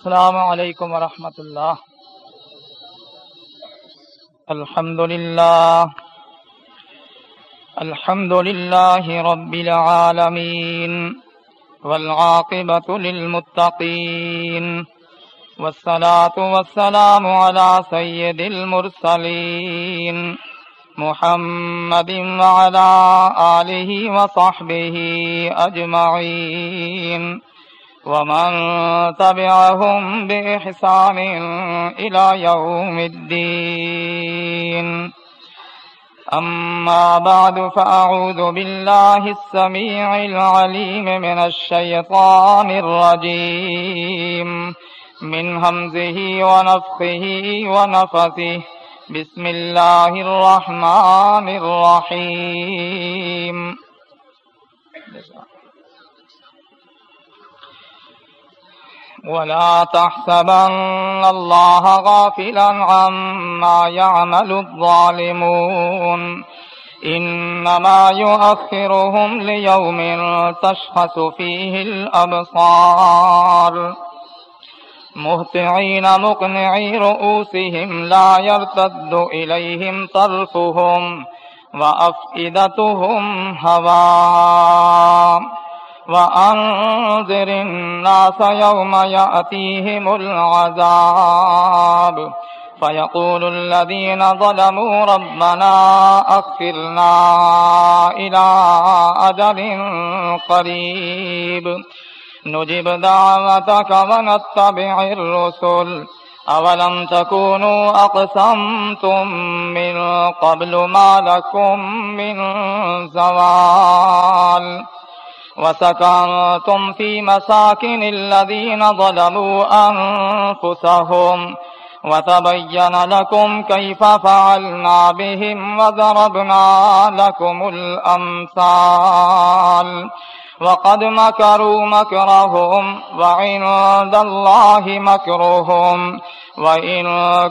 السلام علیکم ورحمۃ اللہ۔ الحمد لله الحمد لله رب العالمين والعاقبة للمتقين والصلاة والسلام على سيد المرسلين محمد وعلى آله وصحبه أجمعين ومن تبعهم بإحسان إلى يوم الدين. أما بعد، فأعوذ بالله السميع العليم من الشيطان الرجيم. من همزه ونفخه ونفثه. بسم الله الرحمن الرحيم. ولا تحسبن الله غافلا عما يعمل الظالمون. إنما يؤخرهم ليوم تشخص فيه الأبصار. مهتعين مقنعي رؤوسهم لا يرتد إليهم طرفهم وأفئدتهم هواء وأنذر الناس يوم يأتيهم العذاب فيقول الذين ظلموا ربنا أخفرنا إلى أجل قريب نجب دعوتك ونتبع الرسل أولم تكونوا أقسمتم من قبل ما لكم من زوال وسكنتم في مساكن الذين ظلموا أنفسهم وتبين لكم كيف فعلنا بهم وضربنا لكم الأمثال وقد مكروا مكرهم وعند الله مكرهم وإن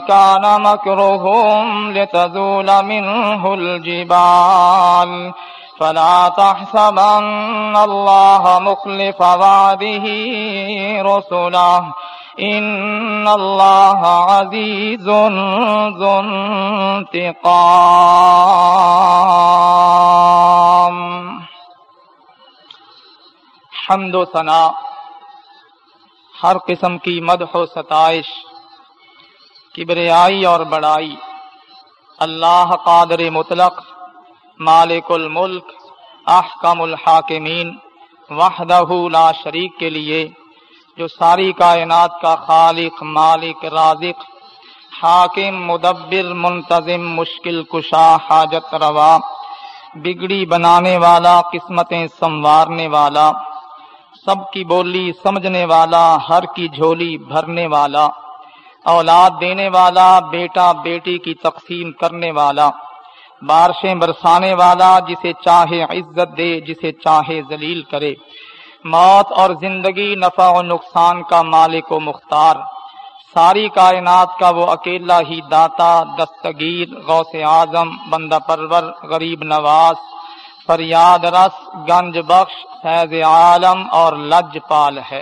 كان مكرهم لتزول منه الجبال فلا تحسبن الله مخلف وعده رسله. إن الله عزيز ذو انتقام. حمد و ثنا ہر قسم کی مدح و ستائش، کبریائی اور بڑائی، اللہ قادر مطلق مالک الملک، احکم الحاکمین، وحدہ لا شریک کے لیے، جو ساری کائنات کا خالق، مالک، رازق، حاکم، مدبر، منتظم، مشکل کشا، حاجت روا، بگڑی بنانے والا، قسمتیں سنوارنے والا، سب کی بولی سمجھنے والا، ہر کی جھولی بھرنے والا، اولاد دینے والا، بیٹا بیٹی کی تقسیم کرنے والا بارشیں برسانے والا جسے چاہے عزت دے، جسے چاہے ذلیل کرے۔ موت اور زندگی نفع و نقصان کا مالک و مختار۔ ساری کائنات کا وہ اکیلا ہی داتا، دستگیر، غوث اعظم، بندہ پرور، غریب نواز فریاد رس، گنج بخش، فیض عالم اور لج پال ہے۔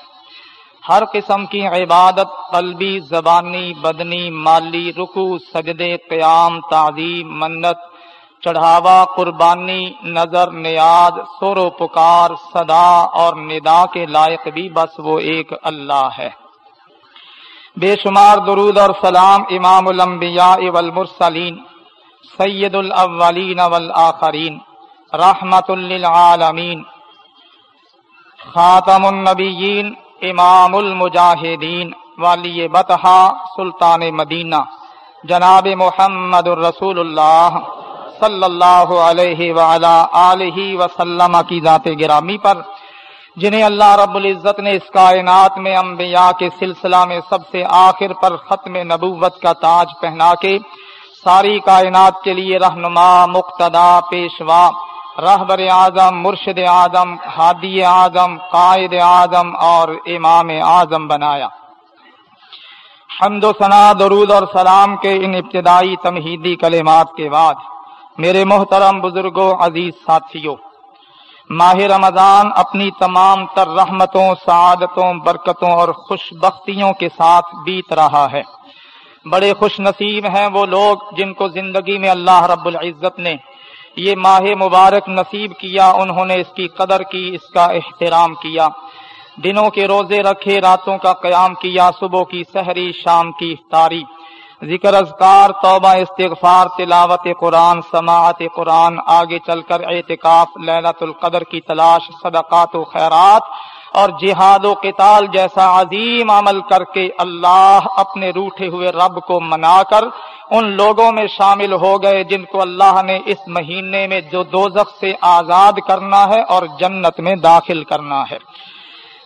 ہر قسم کی عبادت، قلبی، زبانی، بدنی، مالی رکو سجدے، قیام، تعظیم، منت چڑھاوا، قربانی، نظر، نیاد سور و پکار، صدا اور ندا کے لائق بھی بس وہ ایک اللہ ہے۔ بے شمار درود اور سلام امام الانبیاء والمرسلین، سید الاولین والآخرین، رحمت للعالمین، خاتم النبیین، امام المجاہدین والی بطحا سلطان مدینہ، جناب محمد الرسول اللہ۔ صلی اللہ علیہ وعلا آلہ وسلم کی ذات گرامی پر، جنہیں اللہ رب العزت نے اس کائنات میں انبیاء کے سلسلہ میں سب سے آخر پر ختم نبوت کا تاج پہنا کے ساری کائنات کے لیے رہنما، مقتدا، پیشوا، رہبر اعظم، مرشد اعظم، ہادی اعظم، قائد اعظم اور امام اعظم بنایا۔ حمد و ثنا، درود اور سلام کے ان ابتدائی تمہیدی کلمات کے بعد۔ میرے محترم بزرگوں، عزیز ساتھیوں، ماہ رمضان اپنی تمام تر رحمتوں، سعادتوں، برکتوں اور خوش بختیوں کے ساتھ بیت رہا ہے۔ بڑے خوش نصیب ہیں وہ لوگ جن کو زندگی میں اللہ رب العزت نے یہ ماہ مبارک نصیب کیا، انہوں نے اس کی قدر کی، اس کا احترام کیا۔ دنوں کے روزے رکھے، راتوں کا قیام کیا، صبح کی سحری، شام کی افطاری۔ ذکر اذکار، توبہ، استغفار، تلاوت قرآن، سماعت قرآن، آگے چل کر اعتکاف للت القدر کی تلاش، صدقات و خیرات اور جہاد و قتال جیسا عظیم عمل کر کے اللہ اپنے روٹے ہوئے رب کو منا کر ان لوگوں میں شامل ہو گئے جن کو اللہ نے اس مہینے میں جو دوزخ سے آزاد کرنا ہے اور جنت میں داخل کرنا ہے۔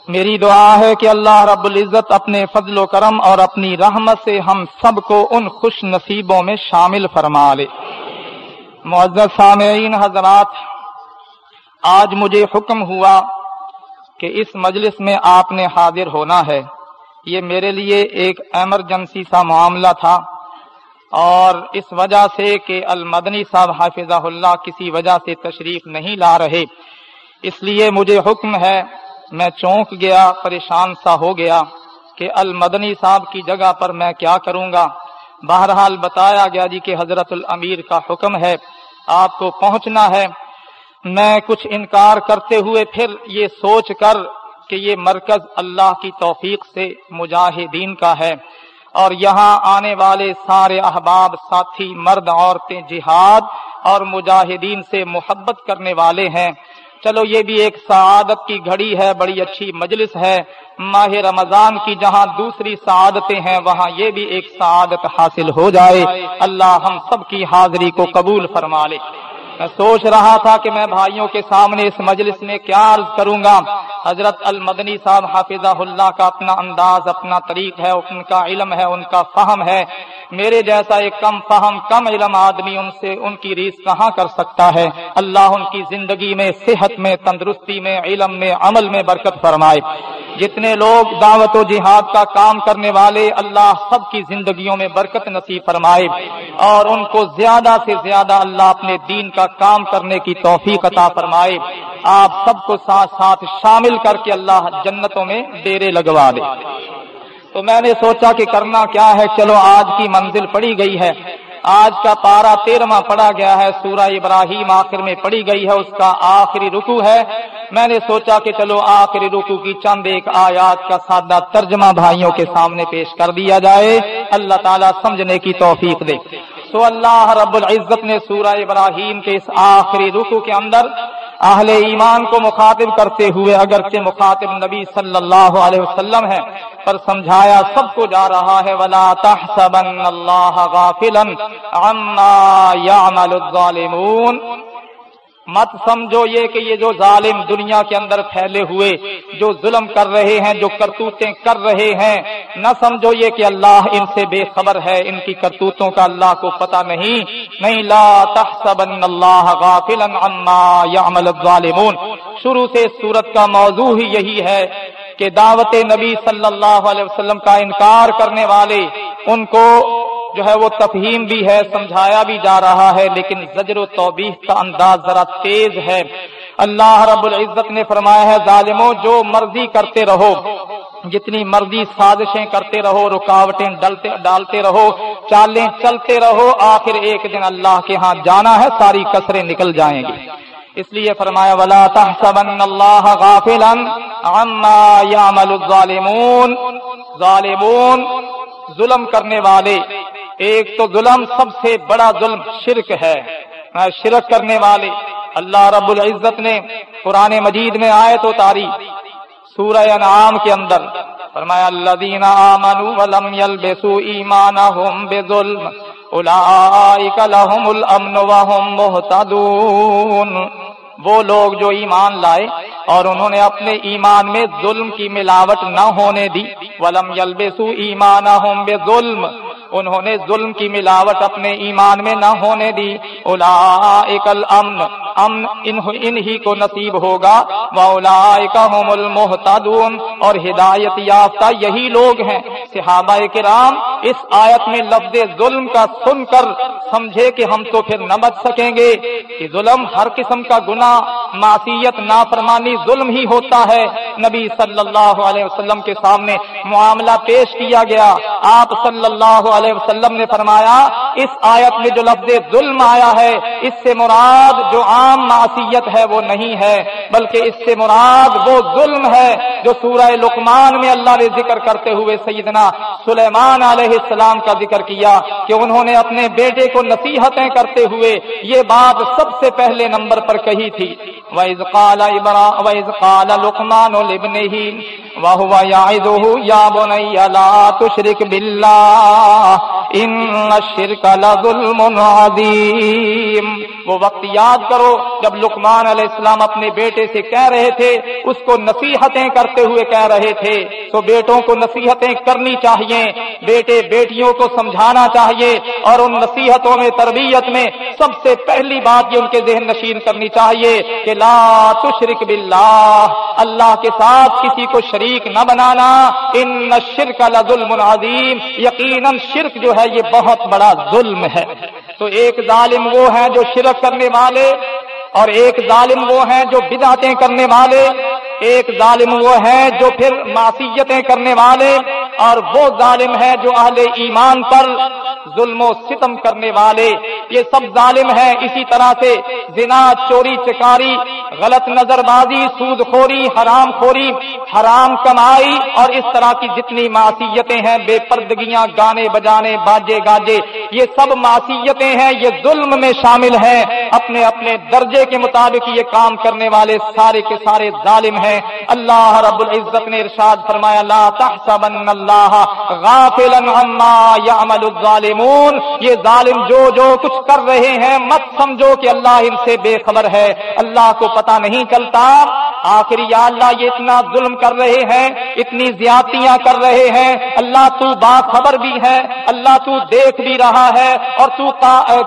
میری دعا ہے کہ اللہ رب العزت اپنے فضل و کرم اور اپنی رحمت سے ہم سب کو ان خوش نصیبوں میں شامل فرما لے۔ معزز سامعین، حضرات، آج مجھے حکم ہوا کہ اس مجلس میں آپ نے حاضر ہونا ہے۔ یہ میرے لیے ایک ایمرجنسی سا معاملہ تھا اور اس وجہ سے کہ المدنی صاحب حافظہ اللہ کسی وجہ سے تشریف نہیں لا رہے۔ اس لیے مجھے حکم ہے میں چونک گیا، پریشان سا ہو گیا کہ المدنی صاحب کی جگہ پر میں کیا کروں گا؟ بہرحال بتایا گیا جی کہ حضرت الامیر کا حکم ہے، آپ کو پہنچنا ہے۔ میں کچھ انکار کرتے ہوئے پھر یہ سوچ کر کہ یہ مرکز اللہ کی توفیق سے مجاہدین کا ہے۔ اور یہاں آنے والے سارے احباب، ساتھی، مرد، عورتیں، جہاد اور مجاہدین سے محبت کرنے والے ہیں۔ چلو یہ بھی ایک سعادت کی گھڑی ہے، بڑی اچھی مجلس ہے۔ ماہ رمضان کی جہاں دوسری سعادتیں ہیں، وہاں یہ بھی ایک سعادت حاصل ہو جائے۔ اللہ ہم سب کی حاضری کو قبول فرما لے۔ میں سوچ رہا تھا کہ میں بھائیوں کے سامنے اس مجلس میں کیا عرض کروں گا۔ حضرت المدنی صاحب حافظہ اللہ کا اپنا انداز، اپنا طریق ہے، ان کا علم ہے، ان کا فہم ہے۔ میرے جیسا ایک کم فہم، کم علم آدمی ان سے، ان کی ریس کہاں کر سکتا ہے؟ اللہ ان کی زندگی میں، صحت میں، تندرستی میں، علم میں، عمل میں برکت فرمائے۔ جتنے لوگ دعوت و جہاد کا کام کرنے والے، اللہ سب کی زندگیوں میں برکت نصیب فرمائے۔ اور ان کو زیادہ سے زیادہ اللہ اپنے دین کا کا کام کرنے کی توفیق عطا فرمائے، آپ سب کو ساتھ ساتھ شامل کر کے اللہ جنتوں میں ڈیرے لگوا دے۔ تو میں نے سوچا کہ کرنا کیا ہے؟ چلو آج کی منزل پڑی گئی ہے۔ آج کا پارا تیرواں پڑا گیا ہے، سورہ ابراہیم آخر میں پڑی گئی ہے، اس کا آخری رکو ہے۔ میں نے سوچا کہ چلو آخری رکو کی چند ایک آیات کا سادہ ترجمہ بھائیوں کے سامنے پیش کر دیا جائے۔ اللہ تعالیٰ سمجھنے کی توفیق دے۔ سو اللہ رب العزت نے سورہ ابراہیم کے اس آخری رکو کے اندر اہل ایمان کو مخاطب کرتے ہوئے، اگرچہ مخاطب نبی صلی اللہ علیہ وسلم ہے پر سمجھایا سب کو جا رہا ہے، ولا تحسبن اللہ غافلا عما يعمل الظالمون۔ مت سمجھو یہ کہ یہ جو ظالم دنیا کے اندر پھیلے ہوئے، جو ظلم کر رہے ہیں، جو کرتوتیں کر رہے ہیں، نہ سمجھو یہ کہ اللہ ان سے بے خبر ہے، ان کی کرتوتوں کا اللہ کو پتا نہیں۔ نہیں، لا تحسبن اللہ غافلا عما يعمل الظالمون۔ شروع سے سورت کا موضوع ہی یہی ہے کہ دعوت نبی صلی اللہ علیہ وسلم کا انکار کرنے والے، ان کو جو ہے وہ تفہیم بھی ہے، سمجھایا بھی جا رہا ہے، لیکن زجر و توبیح کا انداز ذرا تیز ہے۔ اللہ رب العزت نے فرمایا ہے، ظالموں، جو مرضی کرتے رہو۔ جتنی مرضی سازشیں کرتے رہو، رکاوٹیں ڈالتے ڈالتے رہو، چالیں چلتے رہو، آخر ایک دن اللہ کے ہاں جانا ہے، ساری کسریں نکل جائیں گی۔ اس لیے فرمایا، ولا تحسبن اللہ غافلا عما يعمل الظالمون. ظالمون ظلم کرنے والے۔ ایک تو ظلم سب سے بڑا ظلم شرک ہے۔ شرک کرنے والے۔ اللہ رب العزت نے قرآن مجید میں آئے تو تاری سورہ انعام کے اندر۔ فرمایا الذین آمنوا ولم يلبسوا ایمانهم بظلم اولئک لهم الامن وهم مهتدون. وہ لوگ جو ایمان لائے اور انہوں نے اپنے ایمان میں ظلم کی ملاوٹ نہ ہونے دی۔ ولم یلبسو ایمان بے ظلم انہوں نے ظلم کی ملاوٹ اپنے ایمان میں نہ ہونے دی۔ اولا الامن، امن ان کو نصیب ہوگا۔ وہ المحتدون اور ہدایت یافتہ یہی لوگ ہیں۔ صحابہ کرام، اس آیت میں لفظ ظلم کا سن کر سمجھے کہ ہم تو پھر نہ بچ سکیں گے۔ کہ ظلم ہر قسم کا گناہ، معصیت، نافرمانی، ظلم ہی ہوتا ہے۔ نبی صلی اللہ علیہ وسلم کے سامنے معاملہ پیش کیا گیا۔ آپ صلی اللہ علیہ علیہ وسلم نے فرمایا، اس آیت میں جو لفظ ظلم آیا ہے، اس سے مراد جو عام معصیت ہے وہ نہیں ہے، بلکہ اس سے مراد وہ ظلم ہے جو سورہ لقمان میں اللہ نے ذکر کرتے ہوئے سیدنا سلیمان علیہ السلام کا ذکر کیا کہ انہوں نے اپنے بیٹے کو نصیحتیں کرتے ہوئے یہ بات سب سے پہلے نمبر پر کہی تھی۔ وَإِذْ قَالَ إِبْرَا، وَإِذْ قَالَ لُقْمَانُ لِبْنِهِ وَهُوَ يَعِدُهُ يَا بُنَيَّ لَا تُشْرِكْ بِاللَّهِ ان الشرك لظلم عظیم وہ وقت یاد کرو جب لقمان علیہ السلام اپنے بیٹے سے کہہ رہے تھے، اس کو نصیحتیں کرتے ہوئے کہہ رہے تھے۔ تو بیٹوں کو نصیحتیں کرنی چاہیے، بیٹے بیٹیوں کو سمجھانا چاہیے اور ان نصیحتوں میں، تربیت میں سب سے پہلی بات یہ ان کے ذہن نشین کرنی چاہیے کہ لا تشرک باللہ، اللہ کے ساتھ کسی کو شریک نہ بنانا۔ ان شرک لظلم عظیم یقیناً شرک جو ہے یہ بہت بڑا ظلم ہے۔ تو ایک ظالم وہ ہیں جو شرک کرنے والے اور ایک ظالم وہ ہیں جو بدعتیں کرنے والے ایک ظالم وہ ہیں جو پھر معصیتیں کرنے والے اور وہ ظالم ہے جو اہل ایمان پر ظلم و ستم کرنے والے۔ یہ سب ظالم ہیں اسی طرح سے زنا، چوری، چکاری، غلط نظر بازی سود خوری حرام خوری حرام کمائی اور اس طرح کی جتنی معصیتیں ہیں، بے پردگیاں، گانے بجانے، باجے گاجے، یہ سب معصیتیں ہیں، یہ ظلم میں شامل ہیں۔ اپنے اپنے درجے کے مطابق یہ کام کرنے والے سارے کے سارے ظالم ہیں۔ ہے. اللہ رب العزت نے ارشاد فرمایا، لا تحسبن اللہ غافلا عما يعمل الظالمون. یہ ظالم جو جو کچھ کر رہے ہیں، مت سمجھو کہ اللہ ان سے بے خبر ہے. اللہ کو پتہ نہیں چلتا. آخری یا اللہ یہ اتنا ظلم کر رہے ہیں، اتنی زیادتیاں کر رہے ہیں. اللہ تو باخبر بھی ہے، اللہ تو دیکھ بھی رہا ہے، اور تو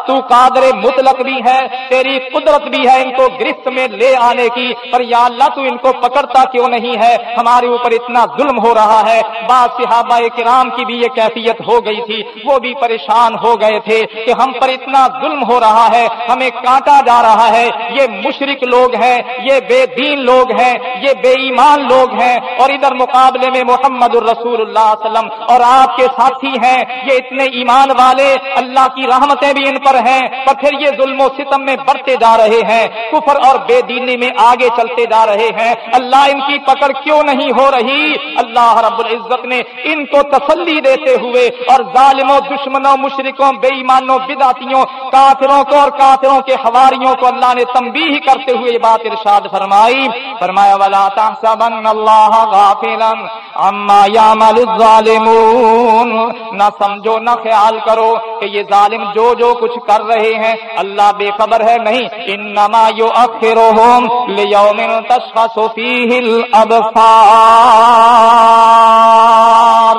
تو قادر مطلق بھی ہے، تیری قدرت بھی ہے ان کو گرفت میں لے آنے کی. پر یا اللہ تو ان کو پکڑ پکڑتا کیوں نہیں ہے؟ ہمارے اوپر اتنا ظلم ہو رہا ہے۔ بعض صحابہ کرام کی بھی یہ کیفیت ہو گئی تھی۔ وہ بھی پریشان ہو گئے تھے کہ ہم پر اتنا ظلم ہو رہا ہے۔ ہمیں کاٹا جا رہا ہے۔ یہ مشرق لوگ ہیں، یہ بے دین لوگ ہیں، یہ بے ایمان لوگ ہیں۔ اور ادھر مقابلے میں محمد الرسول اللہ علیہ وسلم اور آپ کے ساتھی ہیں۔ یہ اتنے ایمان والے، اللہ کی رحمتیں بھی ان پر ہیں۔ اور پھر یہ ظلم و ستم میں بڑھتے جا رہے ہیں۔ کفر اور بے دینی میں آگے چلتے جا رہے ہیں۔ اللہ ان کی پکڑ کیوں نہیں ہو رہی؟ اللہ رب العزت نے ان کو تسلی دیتے ہوئے اور ظالموں، دشمنوں مشرقوں بے ایمانوں بداتیوں کافروں کو اور کافروں کے حواریوں کو اللہ نے تمبی کرتے ہوئے یہ بات ارشاد فرمائی۔ فرمایا، ولا تحسبن اللہ غافلا عما يعمل الظالمون۔ نہ سمجھو، نہ خیال کرو کہ یہ ظالم جو جو کچھ کر رہے ہیں، اللہ بے خبر ہے، نہیں۔ انما يؤخرهم ليوم تشخص فيه الابصار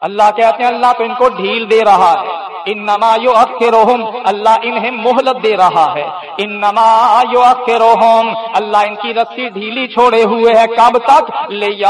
اللہ کہتے ہیں اللہ تو ان کو ڈھیل دے رہا ہے۔ ان نما یو روحم اللہ انہیں مہلت دے رہا ہے۔ ان نما یو روحم اللہ ان کی رسی ڈھیلی چھوڑے ہوئے ہے۔ کب تک؟ لے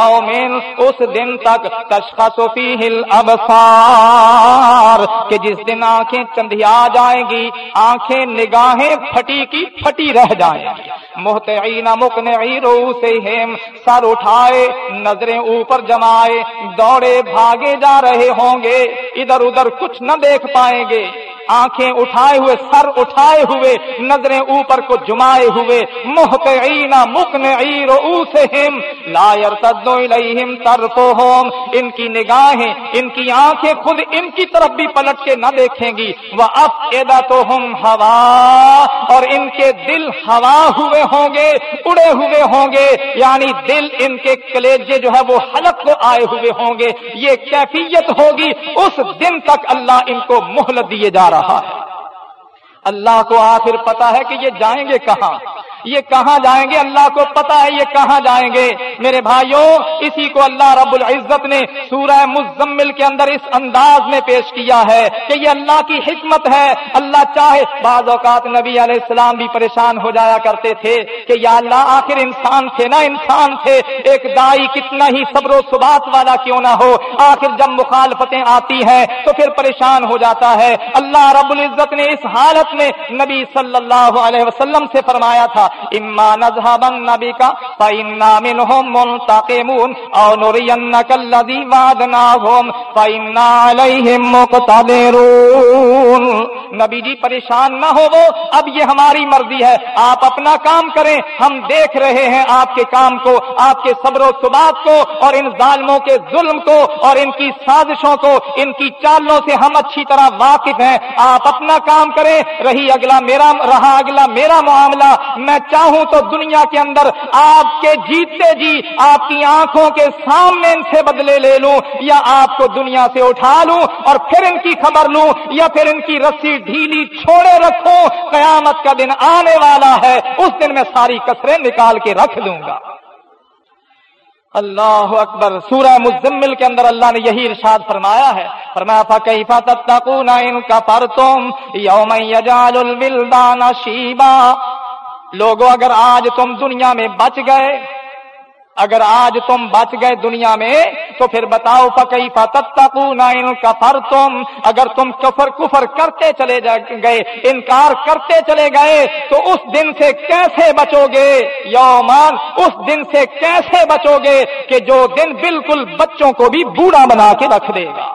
اس دن تک۔ تشخص فیہ ابسار کہ جس دن آنکھیں چندیا جائیں گی، آنکھیں نگاہیں پھٹی کی پھٹی رہ جائیں گی۔ محتعین مقنعی روسہم، سر اٹھائے، نظریں اوپر جمائے، دوڑے، بھاگے جا رہے ہوں گے۔ ادھر ادھر کچھ نہ دیکھ آئیں گے۔ آنکھیں اٹھائے ہوئے، سر اٹھائے ہوئے، نظریں اوپر کو جمائے ہوئے محتعین مقنعی رؤوسہم، لا يرتد الیہم طرفہم، ان کی نگاہیں، ان کی آنکھیں خود ان کی طرف بھی پلٹ کے نہ دیکھیں گی۔ وَأَفْئِدَتُهُمْ هَوَا اور ان کے دل ہوا ہوئے ہوں گے، اڑے ہوئے ہوں گے۔ یعنی دل ان کے کلیجے جو ہے وہ حلق کو آئے ہوئے ہوں گے۔ یہ کیفیت ہوگی، اس دن تک اللہ ان کو مہلت دیے جا رہا ہے اللہ کو آخر پتا ہے کہ یہ جائیں گے کہاں؟ یہ کہاں جائیں گے؟ اللہ کو پتا ہے یہ کہاں جائیں گے؟ میرے بھائیوں، اسی کو اللہ رب العزت نے سورہ مزمل کے اندر اس انداز میں پیش کیا ہے کہ یہ اللہ کی حکمت ہے۔ اللہ چاہے بعض اوقات نبی علیہ السلام بھی پریشان ہو جایا کرتے تھے کہ یا اللہ آخر انسان تھے نا انسان تھے، ایک دائی کتنا ہی صبر و ثبات والا کیوں نہ ہو؟ آخر جب مخالفتیں آتی ہیں تو پھر پریشان ہو جاتا ہے۔ اللہ رب العزت نے اس حالت میں نبی صلی اللہ علیہ وسلم سے فرمایا تھا اما نذهبن نبی فإنا منهم منتقمون او نرينك الذي وعدناهم فإنا عليهم مقتدرون نبی جی پریشان نہ ہو وہ اب یہ ہماری مرضی ہے، آپ اپنا کام کریں، ہم دیکھ رہے ہیں آپ کے کام کو، آپ کے صبر و ثبات کو، اور ان ظالموں کے ظلم کو، اور ان کی سازشوں کو، ان کی چالوں سے ہم اچھی طرح واقف ہیں، آپ اپنا کام کریں، رہی اگلا میرا، رہا اگلا میرا معاملہ، میں چاہوں تو دنیا کے اندر آپ کے جیتتے جی آپ کی آنکھوں کے سامنے ان سے بدلے لے لوں، یا آپ کو دنیا سے اٹھا لوں اور پھر ان کی خبر لوں، یا پھر ان کی رسی ڈھیلی چھوڑے رکھوں، قیامت کا دن آنے والا ہے، اس دن میں ساری کسریں نکال کے رکھ دوں گا۔ اللہ اکبر، سورہ مزمل کے اندر اللہ نے یہی ارشاد فرمایا ہے۔ فرمایا تھا کئی فتقون ان کا پر تم یوم یجال الولدان شیبا لوگوں اگر آج تم دنیا میں بچ گئے، اگر آج تم بچ گئے دنیا میں، تو پھر بتاؤ پکئی ان کفر تم اگر تم کفر کفر کرتے چلے گئے، انکار کرتے چلے گئے، تو اس دن سے کیسے بچو گے؟ یومان اس دن سے کیسے بچو گے کہ جو دن بالکل بچوں کو بھی بوڑھا بنا کے رکھ دے گا؟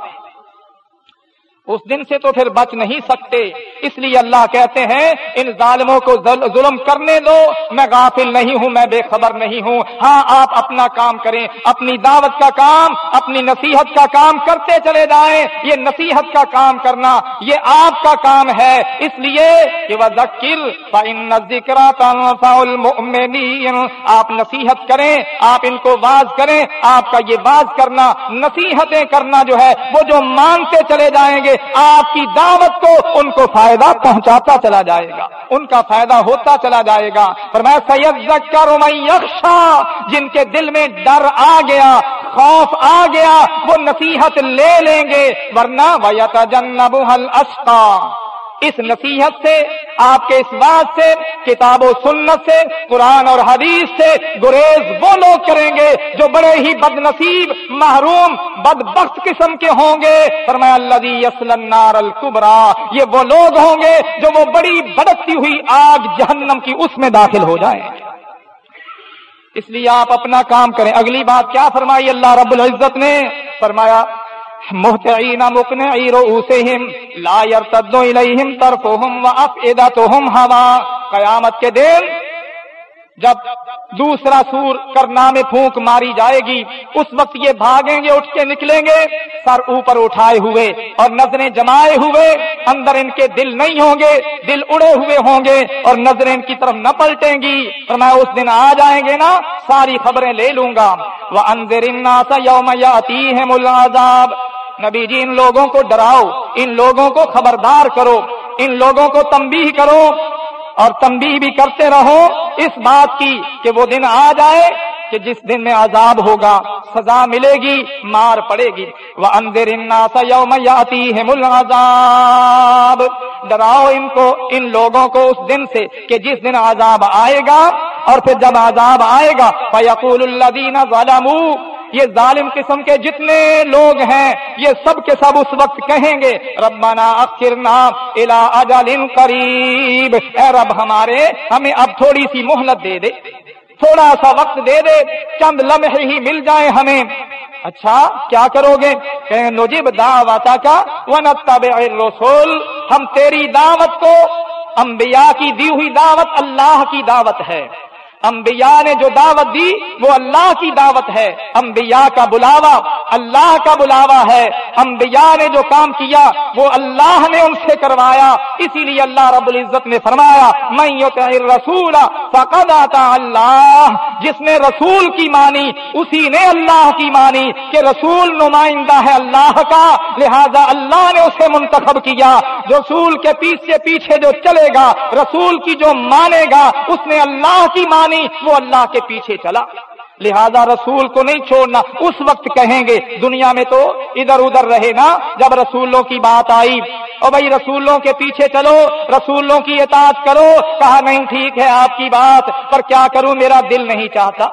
اس دن سے تو پھر بچ نہیں سکتے۔ اس لیے اللہ کہتے ہیں، ان ظالموں کو ظلم کرنے دو۔ میں غافل نہیں ہوں، میں بے خبر نہیں ہوں۔ ہاں آپ اپنا کام کریں۔ اپنی دعوت کا کام، اپنی نصیحت کا کام کرتے چلے جائیں۔ یہ نصیحت کا کام کرنا، یہ آپ کا کام ہے۔ اس لیے کہ وہ ذکر ذکر آپ نصیحت کریں، آپ ان کو واز کریں۔ آپ کا یہ واز کرنا، نصیحتیں کرنا جو ہے، وہ جو مانتے چلے جائیں گے آپ کی دعوت کو ان کو فائدہ پہنچاتا چلا جائے گا، ان کا فائدہ ہوتا چلا جائے گا۔ پر میں سید زکر یکشا جن کے دل میں ڈر آ گیا، خوف آ گیا، وہ نصیحت لے لیں گے، ورنہ ویت جنب حل اس نصیحت سے، آپ کے اس بات سے، کتاب و سنت سے، قرآن اور حدیث سے گریز وہ لوگ کریں گے جو بڑے ہی بد نصیب محروم، بدبخت قسم کے ہوں گے۔ فرمایا النار القبرا یہ وہ لوگ ہوں گے جو وہ بڑی بڑکتی ہوئی آگ جہنم کی اس میں داخل ہو جائیں۔ اس لیے آپ اپنا کام کریں۔ اگلی بات کیا فرمائی اللہ رب العزت نے؟ فرمایا محتعین مقنعی رؤوسہم لا یرتدو الیہم طرفہم و افئدتہم ہوا قیامت کے دن جب دوسرا سور کرنا میں پھونک ماری جائے گی، اس وقت یہ بھاگیں گے، اٹھ کے نکلیں گے۔ سر اوپر اٹھائے ہوئے اور نظریں جمائے ہوئے، اندر ان کے دل نہیں ہوں گے، دل اڑے ہوئے ہوں گے اور نظریں ان کی طرف نہ پلٹیں گی۔ اور میں اس دن آ جائیں گے نا، ساری خبریں لے لوں گا۔ وہ اندر یوم یاتی ہے ملازاب نبی جی ان لوگوں کو ڈراؤ، ان لوگوں کو خبردار کرو، ان لوگوں کو تمبی کرو۔ اور تمبی بھی کرتے رہو اس بات کی کہ وہ دن آ جائے کہ جس دن میں عذاب ہوگا، سزا ملے گی، مار پڑے گی۔ وہ اندر یوم یاتی ہے ڈراؤ ان کو، ان لوگوں کو اس دن سے کہ جس دن عذاب آئے گا اور پھر جب عذاب آئے گا فیقول اللہ ظلموا۔ یہ ظالم قسم کے جتنے لوگ ہیں، یہ سب کے سب اس وقت کہیں گے، ربنا اخرنا الى اجل قریب۔ اے رب ہمارے، ہمیں اب تھوڑی سی مہلت دے دے۔ تھوڑا سا وقت دے دے، چند لمحے ہی مل جائے ہمیں۔ اچھا کیا کرو گے؟ کہ نجیب دعوت کا ونتبع الرسول ہم تیری دعوت کو، انبیاء کی دی ہوئی دعوت اللہ کی دعوت ہے۔ انبیاء نے جو دعوت دی وہ اللہ کی دعوت ہے۔ انبیاء کا بلاوا اللہ کا بلاوا ہے۔ انبیاء نے جو کام کیا وہ اللہ نے ان سے کروایا۔ اسی لیے اللہ رب العزت نے فرمایا میں رسول فقد آتا اللہ جس نے رسول کی مانی، اسی نے اللہ کی مانی کہ رسول نمائندہ ہے اللہ کا۔ لہذا اللہ نے اسے منتخب کیا۔ رسول کے پیچھے پیچھے جو چلے گا، رسول کی جو مانے گا، اس نے اللہ کی مانی۔ وہ اللہ کے پیچھے چلا۔ لہذا رسول کو نہیں چھوڑنا، اس وقت کہیں گے، دنیا میں تو ادھر ادھر رہے نا۔ جب رسولوں کی بات آئی اور بھائی رسولوں کے پیچھے چلو، رسولوں کی اطاعت کرو۔ کہا، نہیں، ٹھیک ہے، آپ کی بات، پر کیا کروں، میرا دل نہیں چاہتا۔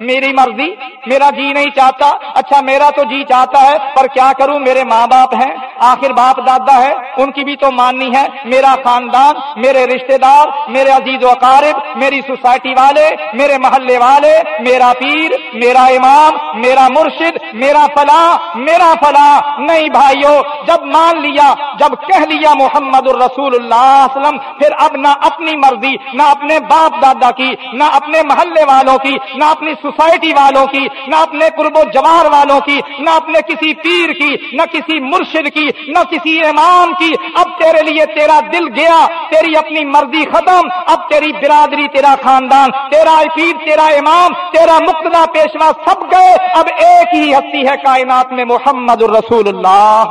میری مرضی، میرا جی نہیں چاہتا۔ اچھا میرا تو جی چاہتا ہے، پر کیا کروں؟ میرے ماں باپ ہیں۔ آخر باپ دادا ہے، ان کی بھی تو ماننی ہے۔ میرا خاندان، میرے رشتہ دار میرے عزیز و اقارب، میری سوسائٹی والے، میرے محلے والے، میرا پیر، میرا امام، میرا مرشد، میرا فلاں میرا فلاں۔ نہیں بھائیو، جب مان لیا، جب کہہ لیا محمد الرسول اللہ وسلم، پھر اب نہ اپنی مرضی، نہ اپنے باپ دادا کی، نہ اپنے محلے والوں کی، نہ اپنی سوسائٹی والوں کی، نہ اپنے قرب و جوار والوں کی، نہ اپنے کسی پیر کی، نہ کسی مرشد کی، نہ کسی امام کی۔ اب تیرے لیے تیرا دل گیا، تیری اپنی مرضی ختم۔ اب تیری برادری، تیرا خاندان، تیرا پیر تیرا امام، تیرا مقتدا پیشوا سب گئے۔ اب ایک ہی ہستی ہے کائنات میں محمد الرسول اللہ۔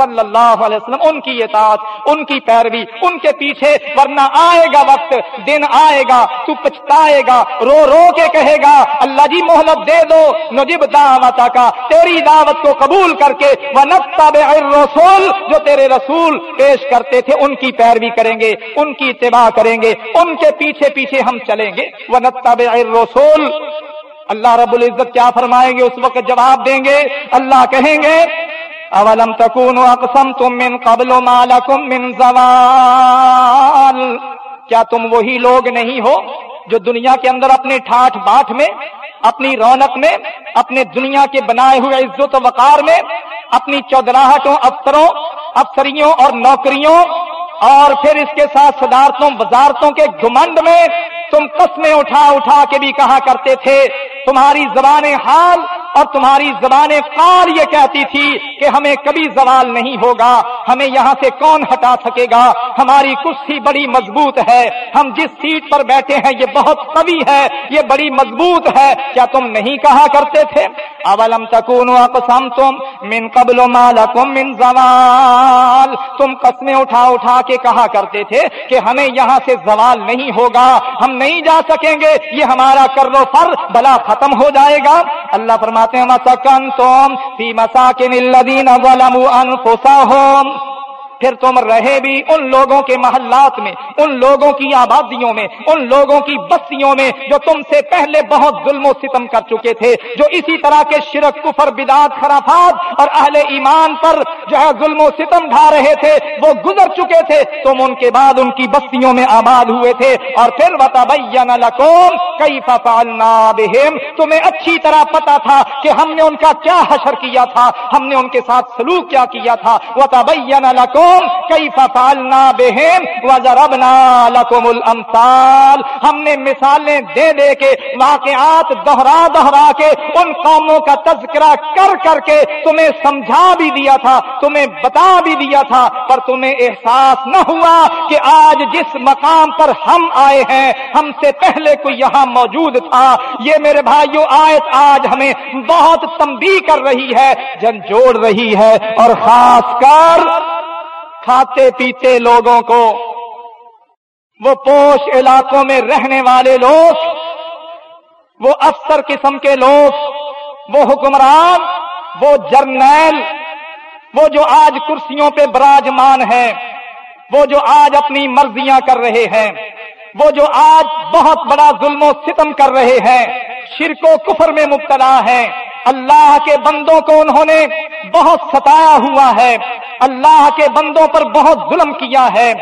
صلی اللہ علیہ وسلم، ان کی اطاعت، ان کی پیروی، ان کے پیچھے، ورنہ آئے گا وقت، دن آئے گا، تو پچھتائے گا، رو رو کے کہے گا، اللہ جی محلت دے دو نجب دعوت کا، تیری دعوت کو قبول کر کے وہ رسول جو تیرے رسول پیش کرتے تھے، ان کی پیروی کریں گے، ان کی اتباع کریں گے، ان کے پیچھے پیچھے ہم چلیں گے وہ نتب رسول اللہ رب العزت کیا فرمائیں گے؟ اس وقت جواب دیں گے، اللہ کہیں گے اولم تکون اقسم تم من قبل مالکم من زوال؟ کیا تم وہی لوگ نہیں ہو جو دنیا کے اندر اپنے ٹھاٹ باٹ میں، اپنی رونق میں، اپنے دنیا کے بنائے ہوئے عزت و وقار میں، اپنی چودراہٹوں، افسروں، افسریوں اور نوکریوں اور پھر اس کے ساتھ صدارتوں، وزارتوں کے گمنڈ میں تم قسمیں اٹھا اٹھا کے بھی کہا کرتے تھے، تمہاری زبان حال اور تمہاری زبان قال یہ کہتی تھی کہ ہمیں کبھی زوال نہیں ہوگا، ہمیں یہاں سے کون ہٹا سکے گا؟ ہماری کرسی بڑی مضبوط ہے، ہم جس سیٹ پر بیٹھے ہیں یہ بہت قوی ہے، یہ بڑی مضبوط ہے۔ کیا تم نہیں کہا کرتے تھے؟ اولم تکون اقسم تم من قبل مالکم من زوال۔ تم قسمیں اٹھا اٹھا کے کہا کرتے تھے کہ ہمیں یہاں سے زوال نہیں ہوگا، ہم نہیں جا سکیں گے، یہ ہمارا کر فر بلا ختم ہو جائے گا۔ اللہ فرماتے ہیں سكنتم في مساكن الذين ظلموا أنفسهم. پھر تم رہے بھی ان لوگوں کے محلات میں، ان لوگوں کی آبادیوں میں، ان لوگوں کی بستیوں میں جو تم سے پہلے بہت ظلم و ستم کر چکے تھے، جو اسی طرح کے شرک، کفر بدات خرافات اور اہل ایمان پر جو ہے ظلم و ستم ڈھا رہے تھے، وہ گزر چکے تھے۔ تم ان کے بعد ان کی بستیوں میں آباد ہوئے تھے۔ اور پھر وتبین لکم کیف فعلنا تمہیں اچھی طرح پتا تھا کہ ہم نے ان کا کیا حشر کیا تھا، ہم نے ان کے ساتھ سلوک کیا کیا تھا۔ وتبین لکم کئی فالنا بہم وزربنا لکم الامثال۔ ہم نے مثالیں دے دے کے واقعات دوہرا دوہرا کے ان قوموں کا تذکرہ کر کر کے تمہیں سمجھا بھی دیا تھا، تمہیں بتا بھی دیا تھا، پر تمہیں احساس نہ ہوا کہ آج جس مقام پر ہم آئے ہیں، ہم سے پہلے کوئی یہاں موجود تھا۔ یہ میرے بھائیوں آیت آج ہمیں بہت تمبی کر رہی ہے جن جوڑ رہی ہے اور خاص کر کھاتے پیتے لوگوں کو۔ وہ پوش علاقوں میں رہنے والے لوگ، وہ افسر قسم کے لوگ، وہ حکمران، وہ جرنیل، وہ جو آج کرسیوں پہ براجمان ہے وہ جو آج اپنی مرضیاں کر رہے ہیں، وہ جو آج بہت بڑا ظلم و ستم کر رہے ہیں۔ شرک و کفر میں مبتلا ہے۔ اللہ کے بندوں کو انہوں نے بہت ستایا ہوا ہے۔ اللہ کے بندوں پر بہت ظلم کیا ہے۔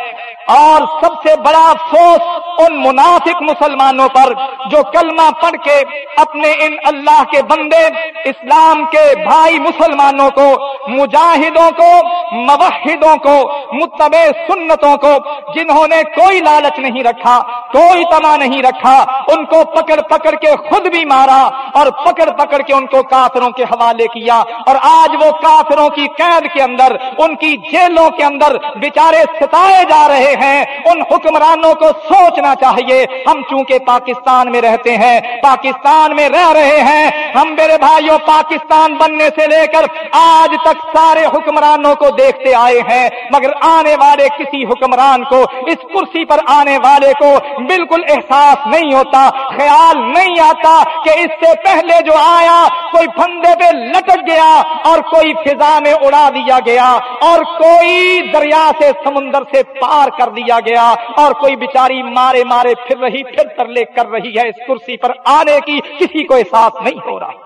اور سب سے بڑا افسوس ان منافق مسلمانوں پر جو کلمہ پڑھ کے اپنے ان اللہ کے بندے، اسلام کے بھائی مسلمانوں کو، مجاہدوں کو، موحدوں کو، متبع سنتوں کو، جنہوں نے کوئی لالچ نہیں رکھا، کوئی تما نہیں رکھا، ان کو پکڑ پکڑ کے خود بھی مارا اور پکڑ پکڑ کے ان کو کافروں کے حوالے کیا اور آج وہ کافروں کی قید کے اندر، ان کی جیلوں کے اندر بچارے ستائے جا رہے ہیں۔ ان حکمرانوں کو سوچنا چاہیے۔ ہم چونکہ پاکستان میں رہتے ہیں، پاکستان میں رہ رہے ہیں، ہم میرے بھائیوں پاکستان بننے سے لے کر آج تک سارے حکمرانوں کو دیکھتے آئے ہیں۔ مگر آنے والے کسی حکمران کو، اس کرسی پر آنے والے کو بالکل احساس نہیں ہوتا، خیال نہیں آتا کہ اس سے پہلے جو آیا، کوئی پھندے پہ لٹک گیا اور کوئی فضا میں اڑا دیا گیا اور کوئی دریا سے سمندر سے پار کر دیا گیا اور کوئی بیچاری مارے مارے پھر رہی، پھر ترلے کر رہی ہے اس کرسی پر آنے کی کسی کو احساس نہیں ہو رہا۔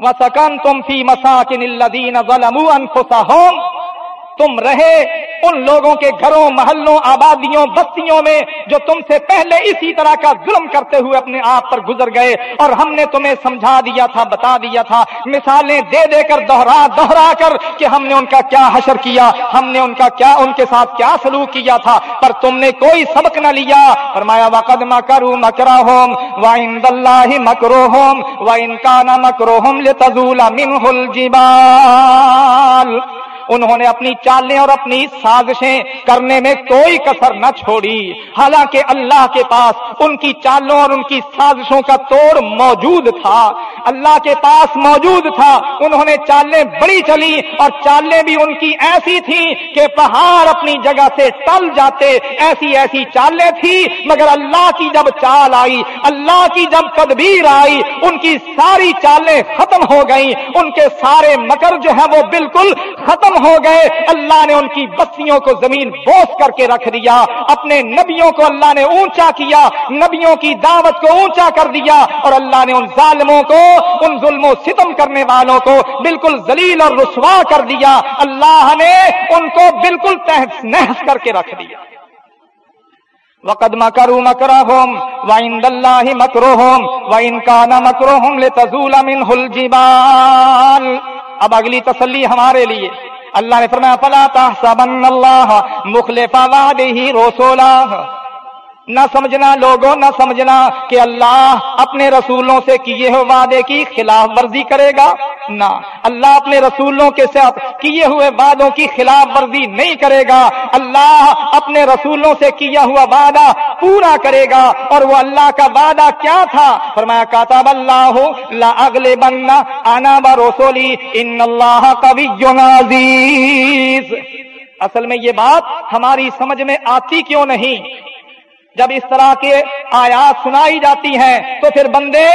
وسکن تم فی مساکن الذین ظلموا انفسهم تم رہے ان لوگوں کے گھروں، محلوں، آبادیوں، بستیوں میں جو تم سے پہلے اسی طرح کا ظلم کرتے ہوئے اپنے آپ پر گزر گئے۔ اور ہم نے تمہیں سمجھا دیا تھا، بتا دیا تھا۔ مثالیں دے دے کر دوہرا دوہرا کر کہ ہم نے ان کا کیا حشر کیا، ہم نے ان کا کیا، ان کے ساتھ کیا سلوک کیا تھا۔ پر تم نے کوئی سبق نہ لیا۔ فرمایا، وقد مکرو مکرا ہوم وائند اللہ مکرو ہوم و ان کا نہ مکرو ہوم لتزول منہ الجبال۔ انہوں نے اپنی چالیں اور اپنی سازشیں کرنے میں کوئی کسر نہ چھوڑی۔ حالانکہ اللہ کے پاس ان کی چالوں اور ان کی سازشوں کا توڑ موجود تھا۔ اللہ کے پاس موجود تھا۔ انہوں نے چالیں بڑی چلی اور چالیں بھی ان کی ایسی تھی کہ پہاڑ اپنی جگہ سے ٹل جاتے۔ ایسی ایسی چالیں تھی، مگر اللہ کی جب چال آئی، اللہ کی جب تدبیر آئی، ان کی ساری چالیں ختم ہو گئیں۔ ان کے سارے مکر جو ہے وہ بالکل ختم ہو گئے۔ اللہ نے ان کی بستیوں کو زمین بوس کر کے رکھ دیا۔ اپنے نبیوں کو اللہ نے اونچا کیا، نبیوں کی دعوت کو اونچا کر دیا۔ اور اللہ نے ان ظالموں کو، ان ظلم و ستم کرنے والوں کو بالکل ذلیل اور رسوا کر دیا۔ اللہ نے ان کو بالکل تحس نحس کر کے رکھ دیا۔ وقد مکرو مکرا ہوم وائن اللہ مکرو ہوم وائن کا نہ مکرو ہوم لے تزول اب اگلی تسلی ہمارے لیے۔ اللہ نے فرمایا فلا تحسبن اللہ مخلف وعده رسولا. نہ سمجھنا لوگوں، نہ سمجھنا کہ اللہ اپنے رسولوں سے کیے ہوئے وعدے کی خلاف ورزی کرے گا۔ نہ، اللہ اپنے رسولوں کے ساتھ کیے ہوئے وعدوں کی خلاف ورزی نہیں کرے گا۔ اللہ اپنے رسولوں سے کیا ہوا وعدہ پورا کرے گا۔ اور وہ اللہ کا وعدہ کیا تھا؟ فرمایا، کاتب اللہ، لا اگلے بننا آنا با رسولی، ان اللہ کبھی عزیز۔ اصل میں یہ بات ہماری سمجھ میں آتی کیوں نہیں؟ جب اس طرح کے آیات سنائی جاتی ہیں تو پھر بندے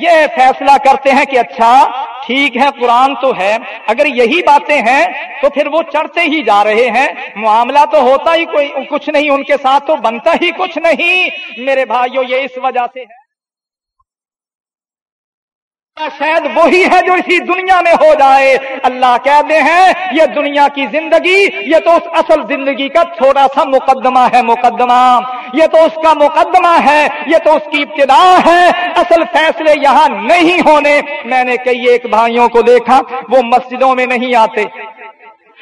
یہ فیصلہ کرتے ہیں کہ اچھا ٹھیک ہے، قرآن تو ہے، اگر یہی باتیں ہیں تو پھر وہ چڑھتے ہی جا رہے ہیں۔ معاملہ تو ہوتا ہی کوئی، کچھ نہیں، ان کے ساتھ تو بنتا ہی کچھ نہیں۔ میرے بھائیوں یہ اس وجہ سے ہے۔ شاید وہی ہے جو اسی دنیا میں ہو جائے۔ اللہ کہتے ہیں، یہ دنیا کی زندگی، یہ تو اس اصل زندگی کا تھوڑا سا مقدمہ ہے، مقدمہ۔ یہ تو اس کا مقدمہ ہے، یہ تو اس کی ابتدا ہے۔ اصل فیصلے یہاں نہیں ہونے۔ میں نے کئی ایک بھائیوں کو دیکھا، وہ مسجدوں میں نہیں آتے۔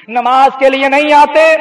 نماز کے لیے نہیں آتے۔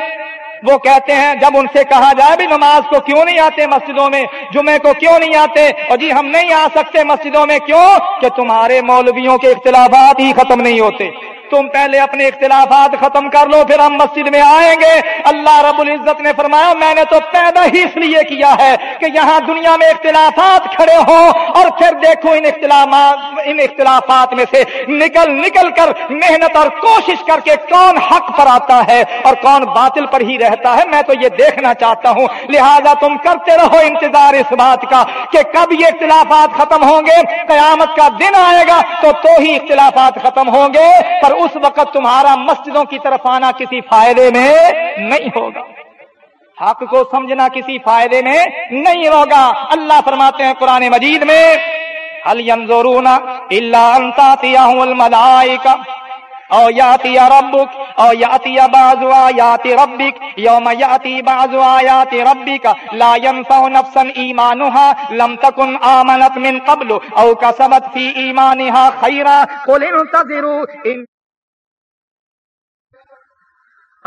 وہ کہتے ہیں، جب ان سے کہا جائے بھی نماز کو کیوں نہیں آتے مسجدوں میں؟ جمعے کو کیوں نہیں آتے؟ اور جی ہم نہیں آ سکتے مسجدوں میں، کیوں؟ کہ تمہارے مولویوں کے اختلافات ہی ختم نہیں ہوتے۔ تم پہلے اپنے اختلافات ختم کر لو، پھر ہم مسجد میں آئیں گے۔ اللہ رب العزت نے فرمایا، میں نے تو پیدا ہی اس لیے کیا ہے کہ یہاں دنیا میں اختلافات کھڑے ہوں اور پھر دیکھو ان اختلافات ان اختلافات میں سے نکل نکل کر محنت اور کوشش کر کے کون حق پر آتا ہے اور کون باطل پر ہی رہتا ہے۔ میں تو یہ دیکھنا چاہتا ہوں۔ لہذا تم کرتے رہو انتظار اس بات کا کہ کب یہ اختلافات ختم ہوں گے۔ قیامت کا دن آئے گا تو تو ہی اختلافات ختم ہوں گے۔ پر اس وقت تمہارا مسجدوں کی طرف آنا کسی فائدے میں نہیں ہوگا۔ حق کو سمجھنا کسی فائدے میں نہیں ہوگا۔ اللہ فرماتے ہیں قرآن مجید میں اللہ او یاتی ربک او یاتی بعض آیات ربک یوم یاتی بعض آیات ربک لا ينفع نفسا ایمانها لم تکن آمنت من قبل او کسبت فی ایمانها خیرا قل انتظروا ان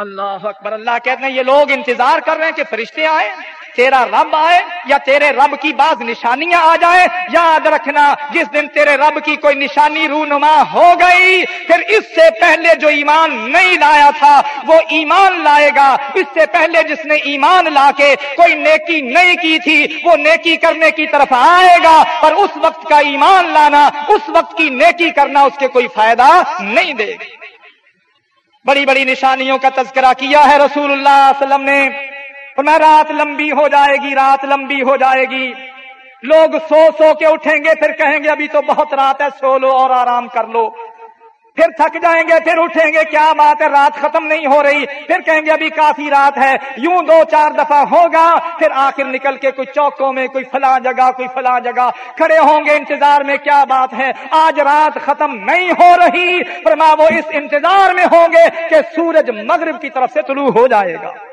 اللہ اکبر، اللہ کہتے ہیں، یہ لوگ انتظار کر رہے ہیں کہ فرشتے آئے تیرا رب آئے، یا تیرے رب کی بعض نشانیاں آ جائیں، یاد رکھنا، جس دن تیرے رب کی کوئی نشانی رونما ہو گئی، پھر اس سے پہلے جو ایمان نہیں لایا تھا، وہ ایمان لائے گا۔ اس سے پہلے جس نے ایمان لا کے کوئی نیکی نہیں کی تھی، وہ نیکی کرنے کی طرف آئے گا۔ پر اس وقت کا ایمان لانا، اس وقت کی نیکی کرنا اس کے کوئی فائدہ نہیں دے گا۔ بڑی بڑی نشانیوں کا تذکرہ کیا ہے رسول اللہ علیہ وسلم نے۔ میں رات لمبی ہو جائے گی، رات لمبی ہو جائے گی۔ لوگ سو سو کے اٹھیں گے، پھر کہیں گے ابھی تو بہت رات ہے، سو لو اور آرام کر لو۔ پھر تھک جائیں گے، پھر اٹھیں گے، کیا بات ہے؟ رات ختم نہیں ہو رہی۔ پھر کہیں گے ابھی کافی رات ہے۔ یوں دو چار دفعہ ہوگا، پھر آخر نکل کے کوئی چوکوں میں کوئی فلاں جگہ، کوئی فلاں جگہ کھڑے ہوں گے۔ انتظار میں کیا بات ہے؟ آج رات ختم نہیں ہو رہی۔ پر وہ اس انتظار میں ہوں گے کہ سورج مغرب کی طرف سے طلوع ہو جائے گا۔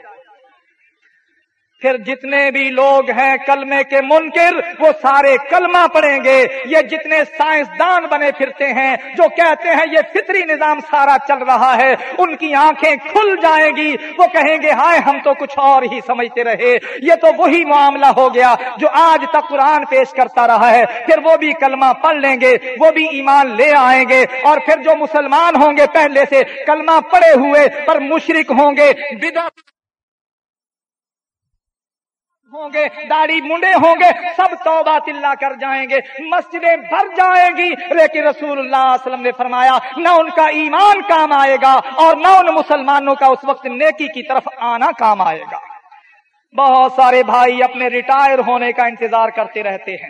پھر جتنے بھی لوگ ہیں کلمے کے منکر، وہ سارے کلمہ پڑھیں گے۔ یہ جتنے سائنسدان بنے پھرتے ہیں، جو کہتے ہیں یہ فطری نظام سارا چل رہا ہے، ان کی آنکھیں کھل جائیں گی۔ وہ کہیں گے، ہائے، ہم تو کچھ اور ہی سمجھتے رہے۔ یہ تو وہی معاملہ ہو گیا جو آج تک قرآن پیش کرتا رہا ہے۔ پھر وہ بھی کلمہ پڑھ لیں گے، وہ بھی ایمان لے آئیں گے۔ اور پھر جو مسلمان ہوں گے، پہلے سے کلمہ پڑے ہوئے پر مشرق ہوں گے۔ بدا ہوں گے، داڑھی منڈے ہوں گے، سب توبہ تلا کر جائیں گے، مسجدیں بھر جائیں گی۔ لیکن رسول اللہ علیہ وسلم نے فرمایا، نہ ان کا ایمان کام آئے گا اور نہ ان مسلمانوں کا اس وقت نیکی کی طرف آنا کام آئے گا۔ بہت سارے بھائی اپنے ریٹائر ہونے کا انتظار کرتے رہتے ہیں۔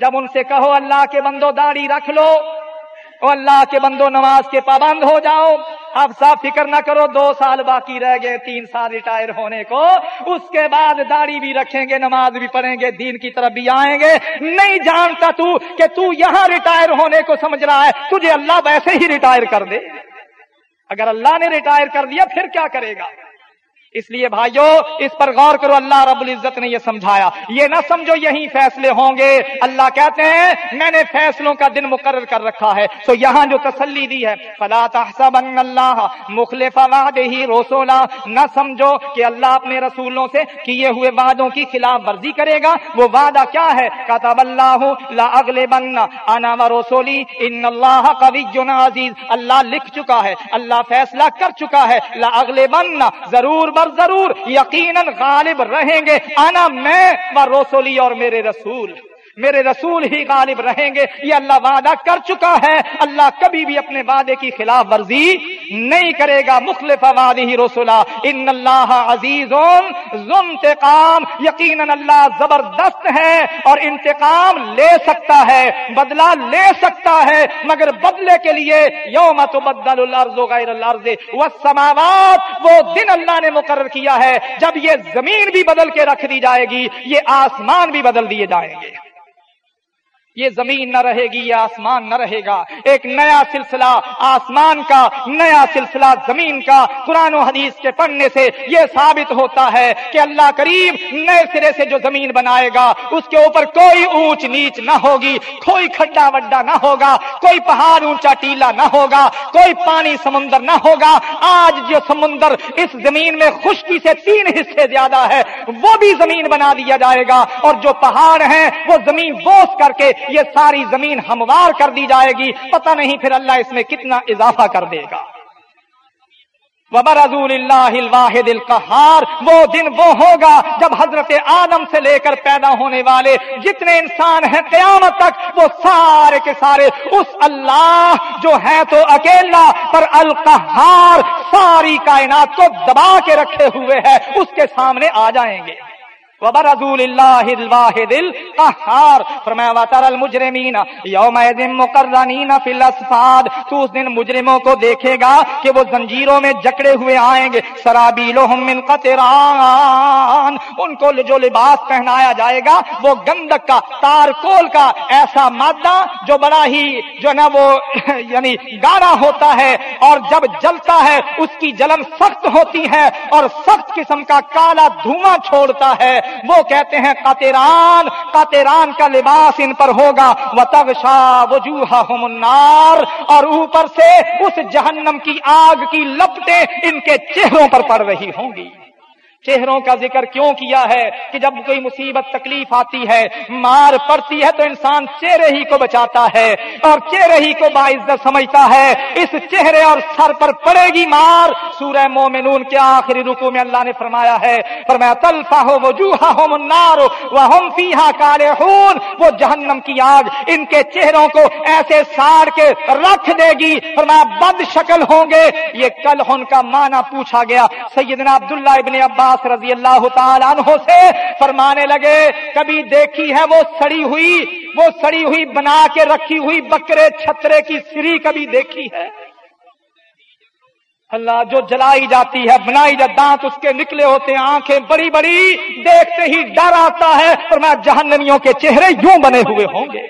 جب ان سے کہو، اللہ کے بندو داڑھی رکھ لو اللہ کے بندو نماز کے پابند ہو جاؤ اب صاف فکر نہ کرو، دو سال باقی رہ گئے، تین سال ریٹائر ہونے کو۔ اس کے بعد داڑھی بھی رکھیں گے، نماز بھی پڑھیں گے، دین کی طرف بھی آئیں گے۔ نہیں جانتا تو کہ تو یہاں ریٹائر ہونے کو سمجھ رہا ہے، تجھے اللہ ویسے ہی ریٹائر کر دے۔ اگر اللہ نے ریٹائر کر دیا، پھر کیا کرے گا؟ اس لیے بھائیو، اس پر غور کرو، اللہ رب العزت نے یہ سمجھایا۔ یہ نہ سمجھو یہی فیصلے ہوں گے۔ اللہ کہتے ہیں، میں نے فیصلوں کا دن مقرر کر رکھا ہے۔ تو یہاں جو تسلی دی ہے، فلا تحسبن اللہ مخلف وعده رسولا نہ سمجھو کہ اللہ اپنے رسولوں سے کیے ہوئے وعدوں کی خلاف ورزی کرے گا۔ وہ وعدہ کیا ہے؟ کتب اللہ لا اغلبن انا ورسولی ان اللہ قوی عزیز اللہ لکھ چکا ہے، اللہ فیصلہ کر چکا ہے۔ لا اغلبن ضرور ضرور یقیناً غالب رہیں گے۔ آنا میں و رسولی اور میرے رسول۔ میرے رسول ہی غالب رہیں گے، یہ اللہ وعدہ کر چکا ہے۔ اللہ کبھی بھی اپنے وعدے کی خلاف ورزی نہیں کرے گا۔ مخلف ہی رسولا۔ ان اللہ عزیز انتقام۔ یقیناً اللہ زبردست ہے اور انتقام لے سکتا ہے، بدلہ لے سکتا ہے۔ مگر بدلے کے لیے یوم تو بدل الارض غیر الارض والسماوات، وہ دن اللہ نے مقرر کیا ہے۔ جب یہ زمین بھی بدل کے رکھ دی جائے گی، یہ آسمان بھی بدل دیے جائیں گے۔ یہ زمین نہ رہے گی، یہ آسمان نہ رہے گا۔ ایک نیا سلسلہ آسمان کا، نیا سلسلہ زمین کا قرآن و حدیث کے پڑھنے سے یہ ثابت ہوتا ہے کہ اللہ قریب نئے سرے سے جو زمین بنائے گا، اس کے اوپر کوئی اونچ نیچ نہ ہوگی، کوئی کھڈا وڈا نہ ہوگا، کوئی پہاڑ اونچا ٹیلا نہ ہوگا، کوئی پانی سمندر نہ ہوگا۔ آج جو سمندر اس زمین میں خشکی سے تین حصے زیادہ ہے، وہ بھی زمین بنا دیا جائے گا۔ اور جو پہاڑ ہیں، وہ زمین بوس کر کے یہ ساری زمین ہموار کر دی جائے گی، پتہ نہیں پھر اللہ اس میں کتنا اضافہ کر دے گا۔ وبرضول اللہ الواحد القہار وہ دن وہ ہوگا جب حضرت آدم سے لے کر پیدا ہونے والے جتنے انسان ہیں قیامت تک، وہ سارے کے سارے اس اللہ جو ہے تو اکیلا، پر القہار ساری کائنات کو دبا کے رکھے ہوئے ہے، اس کے سامنے آ جائیں گے۔ وبرزول اللہ الواحد القہار فرمایا وتر المجرمین یومئذ مقرنین فی الاسفاد تو اس دن مجرموں کو دیکھے گا کہ وہ زنجیروں میں جکڑے ہوئے آئیں گے سرابیلہم من قطران. ان کو جو لباس پہنایا جائے گا، وہ گندک کا، تارکول کا ایسا مادہ جو بڑا ہی جو نا وہ یعنی گانا ہوتا ہے اور جب جلتا ہے، اس کی جلن سخت ہوتی ہے اور سخت قسم کا کالا دھواں چھوڑتا ہے۔ وہ کہتے ہیں قطران قطران کا لباس ان پر ہوگا۔ وہ تب شاہ وجوہ النار۔ اور اوپر سے اس جہنم کی آگ کی لپٹیں ان کے چہروں پر پڑ رہی ہوں گی۔ چہروں کا ذکر کیوں کیا ہے کہ جب کوئی مصیبت تکلیف آتی ہے، مار پڑتی ہے تو انسان چہرے ہی کو بچاتا ہے اور چہرے ہی کو باعزت سمجھتا ہے۔ اس چہرے اور سر پر پڑے گی مار۔ سورہ مومنون کے آخری رکو میں اللہ نے فرمایا ہے، فرمایا تلفا ہو وجوہا ہو منار وہ فیہا کالے خون وہ جہنم کی آگ ان کے چہروں کو ایسے ساڑ کے رکھ دے گی۔ فرمایا، بد شکل ہوں گے۔ یہ کل ان کا معنی پوچھا گیا۔ سیدنا عبداللہ ابن ابا عباس رضی اللہ تعالیٰ عنہ سے فرمانے لگے، کبھی دیکھی ہے وہ سڑی ہوئی، وہ سڑی ہوئی بنا کے رکھی ہوئی بکرے چھترے کی سری کبھی دیکھی ہے؟ اللہ جو جلائی جاتی ہے، بنائی جا، دانت اس کے نکلے ہوتے ہیں، آنکھیں بڑی بڑی، دیکھتے ہی ڈر آتا ہے اور میں جہنمیوں کے چہرے یوں بنے ہوئے ہوں گے۔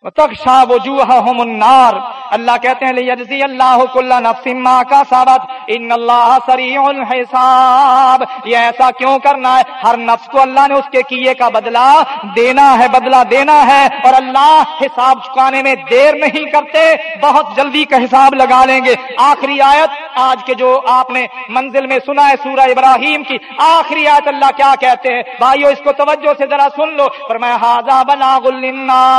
تک تخشا وجوہہم النار اللہ کہتے ہیں، لیجزی اللہ کل نفس ما کا ثابت ان اللہ سریع الحساب۔ یہ ایسا کیوں کرنا ہے؟ ہر نفس کو اللہ نے اس کے کیے کا بدلہ دینا ہے، بدلہ دینا ہے۔ اور اللہ حساب چکانے میں دیر نہیں کرتے، بہت جلدی کا حساب لگا لیں گے۔ آخری آیت، آج کے جو آپ نے منزل میں سنا ہے سورہ ابراہیم کی، آخری آیت اللہ کیا کہتے ہیں؟ بھائیو، اس کو توجہ سے ذرا سن لو۔ پر میں ہاضا بنا گلنا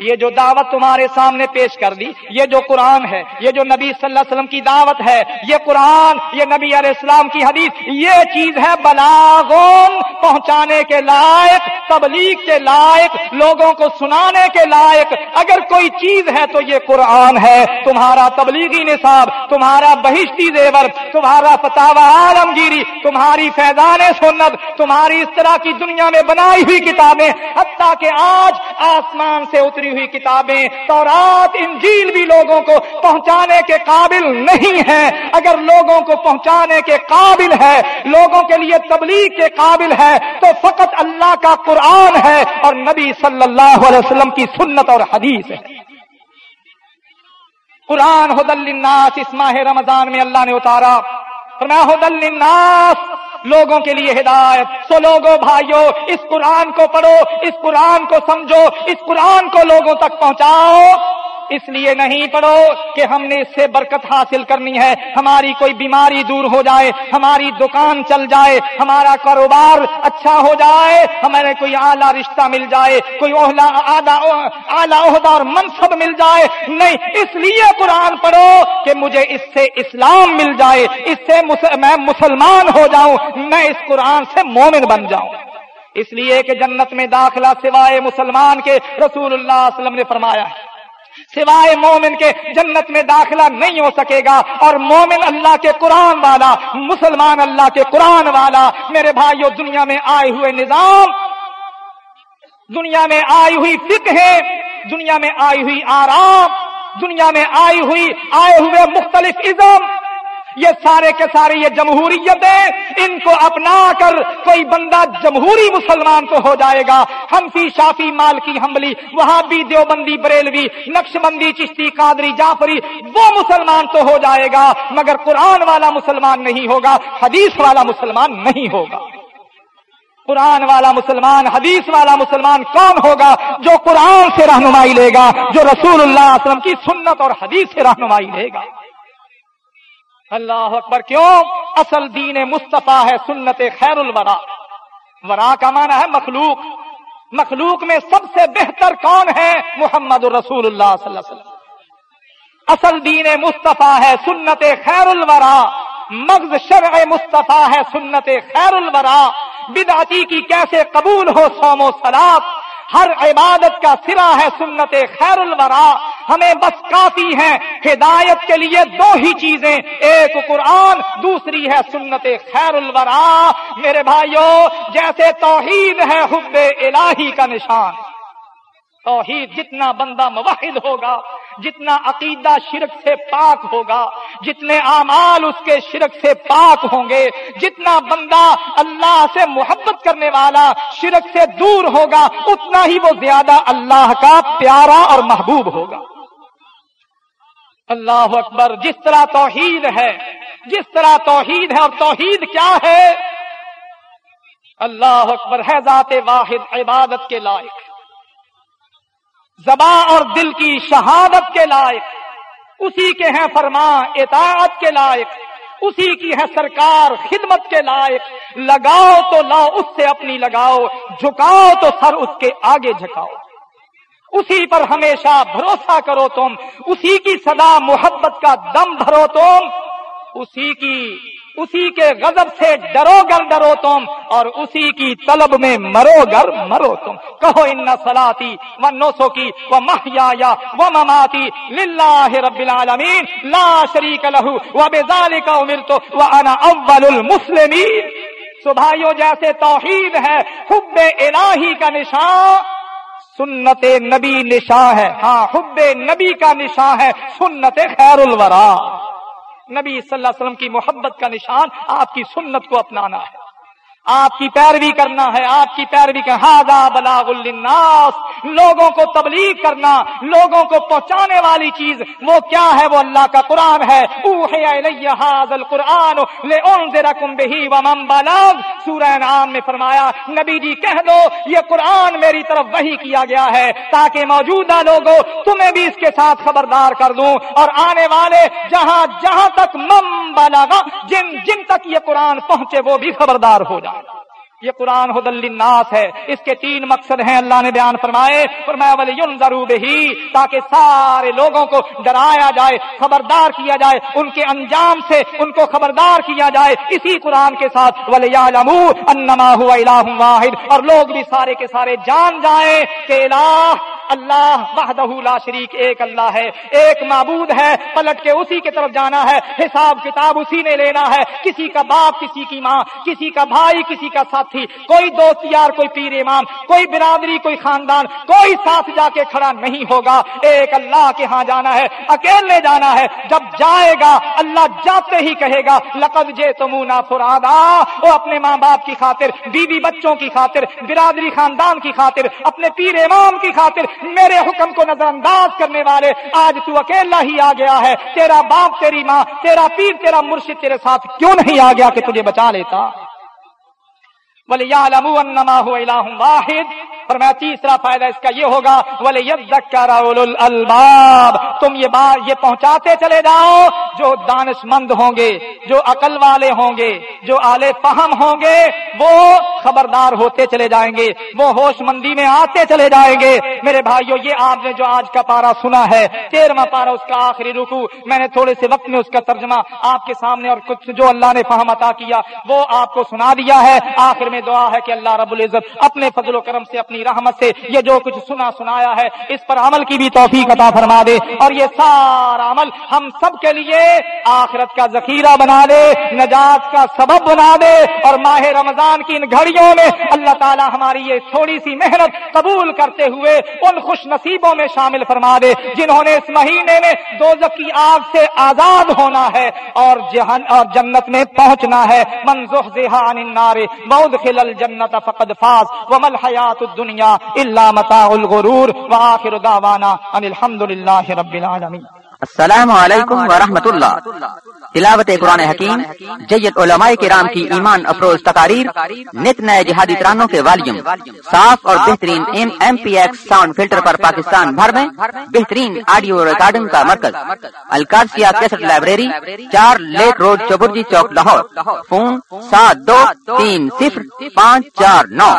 یہ جو دعوت تمہارے سامنے پیش کر دی، یہ جو قرآن ہے، یہ جو نبی صلی اللہ علیہ وسلم کی دعوت ہے، یہ قرآن، یہ نبی علیہ السلام کی حدیث، یہ چیز ہے بلاغون پہنچانے کے لائق، تبلیغ کے لائق، لوگوں کو سنانے کے لائق۔ اگر کوئی چیز ہے تو یہ قرآن ہے۔ تمہارا تبلیغی نصاب، تمہارا بہشتی زیور، تمہارا فتح عالمگیری، تمہاری فیضان سنت، تمہاری اس طرح کی دنیا میں بنائی ہوئی کتابیں، حتیٰ کہ آج آسمان سے اتری ہوئی کتابیں تورات، انجیل بھی لوگوں کو پہنچانے کے قابل نہیں ہے اگر لوگوں کو پہنچانے کے قابل ہے، لوگوں کے لیے تبلیغ کے قابل ہے، تو فقط اللہ کا قرآن ہے اور نبی صلی اللہ علیہ وسلم کی سنت اور حدیث ہے۔ قرآن حدل الناس اس ماہ رمضان میں اللہ نے اتارا۔ حدل الناس لوگوں کے لیے ہدایت۔ سو لوگوں بھائیوں اس قرآن کو پڑھو، اس قرآن کو سمجھو، اس قرآن کو لوگوں تک پہنچاؤ۔ اس لیے نہیں پڑھو کہ ہم نے اس سے برکت حاصل کرنی ہے۔ ہماری کوئی بیماری دور ہو جائے، ہماری دکان چل جائے، ہمارا کاروبار اچھا ہو جائے، ہمارے کوئی اعلیٰ رشتہ مل جائے، کوئی اعلیٰ عہدہ اور منصب مل جائے۔ نہیں، اس لیے قرآن پڑھو کہ مجھے اس سے اسلام مل جائے، اس سے میں مسلمان ہو جاؤں، میں اس قرآن سے مومن بن جاؤں۔ اس لیے کہ جنت میں داخلہ سوائے مسلمان کے رسول اللہ علیہ وسلم نے فرمایا ہے۔ سوائے مومن کے جنت میں داخلہ نہیں ہو سکے گا اور مومن اللہ کے قرآن والا، مسلمان اللہ کے قرآن والا، میرے بھائیوں دنیا میں آئے ہوئے نظام، دنیا میں آئی ہوئی فکر دنیا میں آئی ہوئی آرام، دنیا میں آئی ہوئی، آئے ہوئے مختلف ازم یہ سارے کے سارے یہ جمہوریتیں ان کو اپنا کر کوئی بندہ جمہوری مسلمان تو ہو جائے گا۔ ہنفی، شافی مال کی حملی وہاں بھی دیوبندی، بریلوی نقش بندی چشتی، قادری، جعفری، وہ مسلمان تو ہو جائے گا۔ مگر قرآن والا مسلمان نہیں ہوگا، حدیث والا مسلمان نہیں ہوگا۔ قرآن والا مسلمان، حدیث والا مسلمان کون ہوگا جو قرآن سے رہنمائی لے گا، جو رسول اللہ علیہ وسلم کی سنت اور حدیث سے رہنمائی لے گا؟ اللہ اکبر کیوں؟ اصل دین مصطفیٰ ہے سنت خیر الورا۔ ورا کا معنی ہے مخلوق۔ مخلوق میں سب سے بہتر کون ہے؟ محمد الرسول اللہ صلی اللہ علیہ وسلم۔ اصل دین مصطفیٰ ہے سنت خیر الورا۔ مغز شرع مصطفیٰ ہے سنت خیر الورا۔ بدعتی کی کیسے قبول ہو؟ سوم و سلاب ہر عبادت کا سرا ہے سنت خیر الورا۔ ہمیں بس کافی ہیں، ہدایت کے لیے دو ہی چیزیں، ایک قرآن، دوسری ہے سنت خیر الورا۔ میرے بھائیوں جیسے توحید ہے حب الہی کا نشان۔ توحید جتنا بندہ موحد ہوگا، جتنا عقیدہ شرک سے پاک ہوگا، جتنے اعمال اس کے شرک سے پاک ہوں گے، جتنا بندہ اللہ سے محبت کرنے والا شرک سے دور ہوگا، اتنا ہی وہ زیادہ اللہ کا پیارا اور محبوب ہوگا۔ اللہ اکبر، جس طرح توحید ہے، جس طرح توحید ہے اور توحید کیا ہے؟ اللہ اکبر ہے ذات واحد، عبادت کے لائق۔ زباں اور دل کی شہادت کے لائق۔ اسی کے ہیں فرما اطاعت کے لائق۔ اسی کی ہے سرکار، خدمت کے لائق۔ لگاؤ تو لاؤ، اس سے اپنی لگاؤ، جھکاؤ تو سر اس کے آگے جھکاؤ۔ اسی پر ہمیشہ بھروسہ کرو تم، اسی کی صدا محبت کا دم بھرو تم، اسی کی، اسی کے غضب سے ڈرو گر ڈرو تم، اور اسی کی طلب میں مرو گر مرو تم۔ کہو ان سلاتی و نوسو کی و محیا و مماتی للہ رب العالمین، لا شریک لہو و بزال کا امر تو وہ انا اول المسلمین۔ سبھائیوں جیسے توحید ہے، حب الہی کا نشان۔ سنت نبی نشاں ہے۔ ہاں حب نبی کا نشاں ہے۔ سنت خیر الورا نبی صلی اللہ علیہ وسلم کی محبت کا نشان آپ کی سنت کو اپنانا ہے۔ آپ کی پیروی کرنا ہے، آپ کی پیروی کا ہاضا بلاغ الناس لوگوں کو تبلیغ کرنا، لوگوں کو پہنچانے والی چیز، وہ کیا ہے؟ وہ اللہ کا قرآن ہے۔ قرآن سورہ نام میں فرمایا، نبی جی کہہ دو، یہ قرآن میری طرف وہی کیا گیا ہے، تاکہ موجودہ لوگوں، تمہیں بھی اس کے ساتھ خبردار کر دوں۔ اور آنے والے، جہاں جہاں تک مم بلاگا جن جن تک یہ قرآن پہنچے، وہ بھی خبردار ہو جائے یہ قرآن حد الناس ہے۔ اس کے تین مقصد ہیں اللہ نے بیان فرمائے۔ فرمایا ولی ضرور ہی تاکہ سارے لوگوں کو ڈرایا جائے، خبردار کیا جائے، ان کے انجام سے ان کو خبردار کیا جائے۔ اسی قرآن کے ساتھ ولی انما ہوا الہ واحد۔ اور لوگ بھی سارے کے سارے جان جائیں کہ الہ اللہ وحدہ لا شریک ایک اللہ ہے، ایک معبود ہے، پلٹ کے اسی کی طرف جانا ہے، حساب کتاب اسی نے لینا ہے۔ کسی کا باپ، کسی کی ماں، کسی کا بھائی، کسی کا ساتھی، کوئی دوست یار، کوئی پیر امام، کوئی برادری، کوئی خاندان، کوئی ساتھ جا کے کھڑا نہیں ہوگا۔ ایک اللہ کے ہاں جانا ہے، اکیلے جانا ہے۔ جب جائے گا، اللہ جاتے ہی کہے گا، لقد جے تمونا فرادا۔ وہ اپنے ماں باپ کی خاطر، بیوی بچوں کی خاطر، برادری خاندان کی خاطر، اپنے پیر امام کی خاطر میرے حکم کو نظر انداز کرنے والے، آج تو اکیلا ہی آ گیا ہے۔ تیرا باپ، تیری ماں، تیرا پیر، تیرا مرشد تیرے ساتھ کیوں نہیں آ گیا کہ تجھے بچا لیتا؟ بولے واحد۔ فرمایا تیسرا فائدہ اس کا یہ ہوگا بولے الباب تم یہ بات یہ پہنچاتے چلے جاؤ جو دانش مند ہوں گے، جو عقل والے ہوں گے، جو آلے فہم ہوں گے۔ وہ خبردار ہوتے چلے جائیں گے، وہ ہوش مندی میں آتے چلے جائیں گے۔ میرے بھائیو، یہ آپ نے جو آج کا پارا سنا ہے، تیرواں پارا اس کا آخری رکو میں نے تھوڑے سے وقت میں اس کا ترجمہ آپ کے سامنے اور کچھ جو اللہ نے فہم عطا کیا، وہ آپ کو سنا دیا ہے۔ آخر میں دعا ہے کہ اللہ رب العزت اپنے فضل و کرم سے، اپنی رحمت سے یہ جو کچھ سنا سنایا ہے، اس پر عمل کی بھی توفیق عطا فرما دے۔ اور یہ سارا عمل ہم سب کے لیے آخرت کا ذخیرہ بنا دے، نجات کا سبب بنا دے اور ماہ رمضان کی ان گھڑیوں میں اللہ تعالی ہماری یہ تھوڑی سی محنت قبول کرتے ہوئے ان خوش نصیبوں میں شامل فرما دے، جنہوں نے اس مہینے میں دو کی آگ سے آزاد ہونا ہے اور جہن، اور جنت میں پہنچنا ہے۔ منظوح عن النار مودخل الجنت فقد فاز۔ ومل حیات الدنیا الا متاع الغرور۔ واخر دعوانا ان الحمد رب العالمین۔ السلام علیکم ورحمۃ اللہ۔ تلاوت قرآن حکیم، جید علماء کرام کی ایمان افروز تقاریر نت نئے جہادی ترانوں کے والیوم۔ صاف اور بہترین M M P X sound filter پر پاکستان بھر میں بہترین آڈیو ریکارڈنگ کا مرکز۔ الکارسیا کیسٹ لائبریری چار lake road Chauburji Chowk, Lahore. Phone سات دو تین صفر پانچ چار نو۔